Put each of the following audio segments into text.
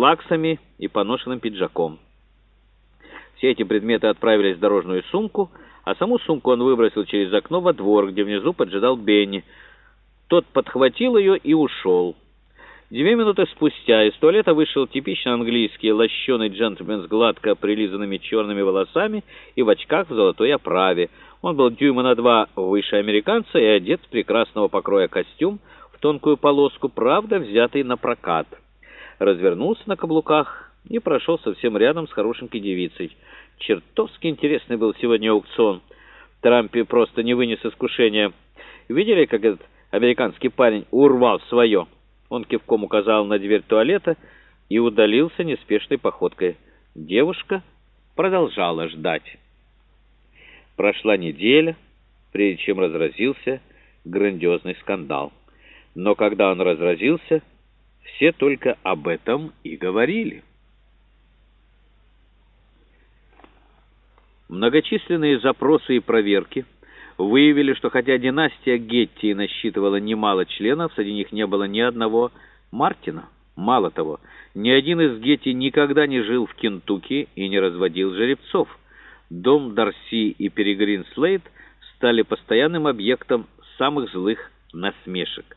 слаксами и поношенным пиджаком. Все эти предметы отправились в дорожную сумку, а саму сумку он выбросил через окно во двор, где внизу поджидал Бенни. Тот подхватил ее и ушел. Две минуты спустя из туалета вышел типично английский лощеный джентльмен с гладко прилизанными черными волосами и в очках в золотой оправе. Он был дюйма на два выше американца и одет в прекрасного покроя костюм в тонкую полоску, правда, взятый на прокат. Развернулся на каблуках и прошел совсем рядом с хорошенькой девицей. Чертовски интересный был сегодня аукцион. Трампи просто не вынес искушения. Видели, как этот американский парень урвал свое? Он кивком указал на дверь туалета и удалился неспешной походкой. Девушка продолжала ждать. Прошла неделя, прежде чем разразился грандиозный скандал. Но когда он разразился, все только об этом и говорили. Многочисленные запросы и проверки выявили, что хотя династия Гетти насчитывала немало членов, среди них не было ни одного Мартина. Мало того, ни один из Гетти никогда не жил в Кентукки и не разводил жеребцов. Дом Дарси и Перегрин Слейд стали постоянным объектом самых злых насмешек.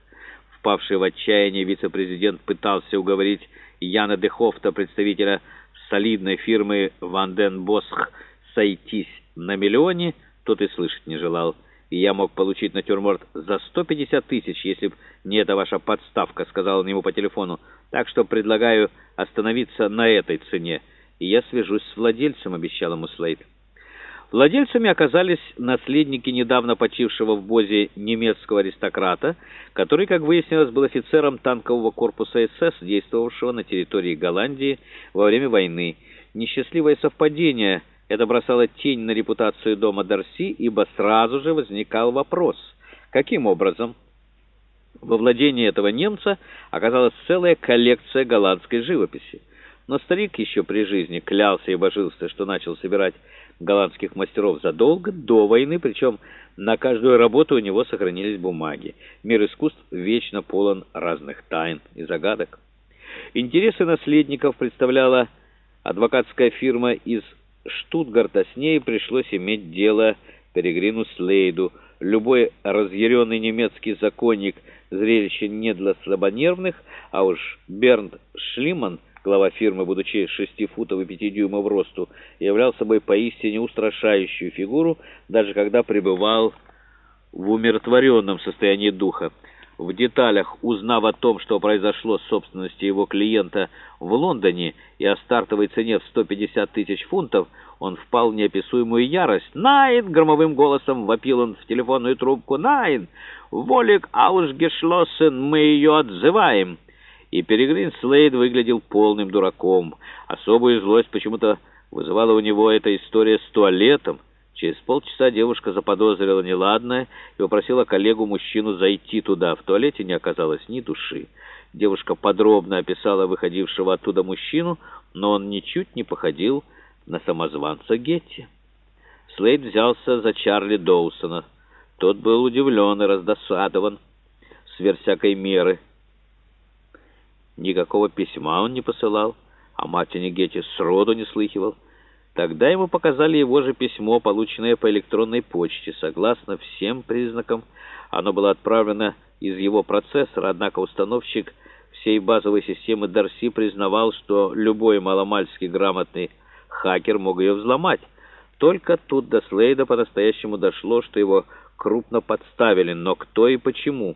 Впавший в отчаяние вице-президент пытался уговорить Яна Дехофта, представителя солидной фирмы «Ванден Босх», сойтись на миллионе, тот и слышать не желал. И я мог получить натюрморт за 150 тысяч, если б не эта ваша подставка, сказал он ему по телефону. Так что предлагаю остановиться на этой цене. И я свяжусь с владельцем, обещал ему Слейд. Владельцами оказались наследники недавно почившего в Бозе немецкого аристократа, который, как выяснилось, был офицером танкового корпуса СС, действовавшего на территории Голландии во время войны. Несчастливое совпадение – это бросало тень на репутацию дома Дарси, ибо сразу же возникал вопрос, каким образом во владении этого немца оказалась целая коллекция голландской живописи. Но старик еще при жизни клялся и божился, что начал собирать голландских мастеров задолго до войны, причем на каждую работу у него сохранились бумаги. Мир искусств вечно полон разных тайн и загадок. Интересы наследников представляла адвокатская фирма из Штутгарта с ней пришлось иметь дело Перегрину Слейду. Любой разъяренный немецкий законник зрелище не для слабонервных, а уж Бернд Шлиман, глава фирмы, будучи 6 футов и 5 дюймов росту, являл собой поистине устрашающую фигуру, даже когда пребывал в умиротворенном состоянии духа. В деталях, узнав о том, что произошло с собственностью его клиента в Лондоне и о стартовой цене в 150 тысяч фунтов, он впал в неописуемую ярость. «Найн!» — громовым голосом вопил он в телефонную трубку. «Найн! Волик аушгешлоссен! Мы ее отзываем!» И Перегрин Слейд выглядел полным дураком. Особую злость почему-то вызывала у него эта история с туалетом. Через полчаса девушка заподозрила неладное и попросила коллегу-мужчину зайти туда. В туалете не оказалось ни души. Девушка подробно описала выходившего оттуда мужчину, но он ничуть не походил на самозванца Гетти. Слейд взялся за Чарли Доусона. Тот был удивлен и раздосадован сверх всякой меры. Никакого письма он не посылал, а Мартине Гетти сроду не слыхивал. Тогда ему показали его же письмо, полученное по электронной почте. Согласно всем признакам, оно было отправлено из его процессора, однако установщик всей базовой системы Дарси признавал, что любой маломальски грамотный хакер мог ее взломать. Только тут до Слейда по-настоящему дошло, что его крупно подставили, но кто и почему.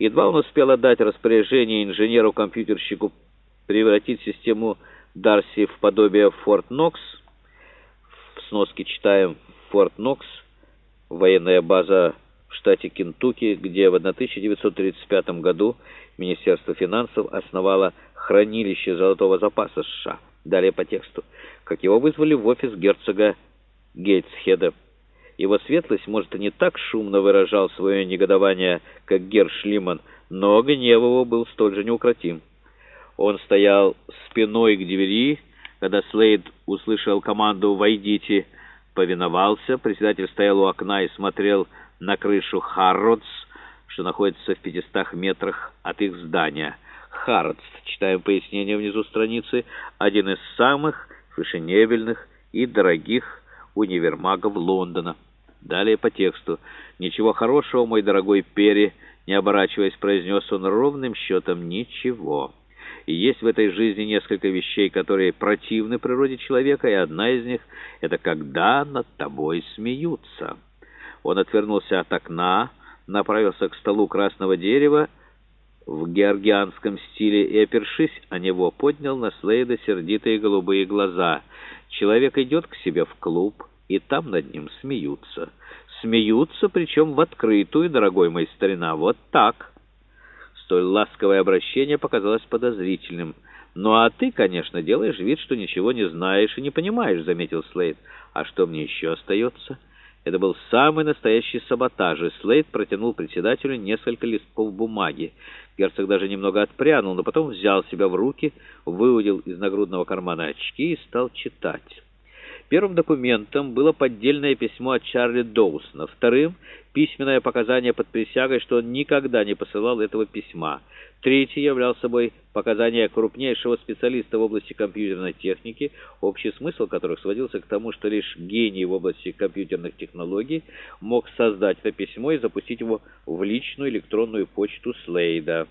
Едва он успел отдать распоряжение инженеру-компьютерщику превратить систему Дарси в подобие Форт Нокс, сноски читаем Форт Нокс, военная база в штате Кентукки, где в 1935 году Министерство финансов основало хранилище золотого запаса США. Далее по тексту. Как его вызвали в офис герцога Гейтсхеда. Его светлость, может, и не так шумно выражал свое негодование, как Герр Шлиман, но гнев его был столь же неукротим. Он стоял спиной к двери, когда Слейд услышал команду «Войдите», повиновался. Председатель стоял у окна и смотрел на крышу Харродс, что находится в 500 метрах от их здания. Харродс, читаем пояснение внизу страницы, один из самых фешенебельных и дорогих универмагов Лондона. Далее по тексту. «Ничего хорошего, мой дорогой Перри», не оборачиваясь, произнес он ровным счетом «ничего». И есть в этой жизни несколько вещей, которые противны природе человека, и одна из них — это когда над тобой смеются. Он отвернулся от окна, направился к столу красного дерева в георгианском стиле и, опершись о него, поднял на Слейда сердитые голубые глаза. Человек идет к себе в клуб, и там над ним смеются. Смеются, причем в открытую, дорогой мой старина, вот так. Столь ласковое обращение показалось подозрительным. «Ну а ты, конечно, делаешь вид, что ничего не знаешь и не понимаешь», — заметил Слейд. «А что мне еще остается?» Это был самый настоящий саботаж, и Слейд протянул председателю несколько листков бумаги. Герцог даже немного отпрянул, но потом взял себя в руки, выудил из нагрудного кармана очки и стал читать. Первым документом было поддельное письмо от Чарли Доусона, вторым — письменное показание под присягой, что он никогда не посылал этого письма. Третий являл собой показания крупнейшего специалиста в области компьютерной техники, общий смысл которых сводился к тому, что лишь гений в области компьютерных технологий мог создать это письмо и запустить его в личную электронную почту Слейда.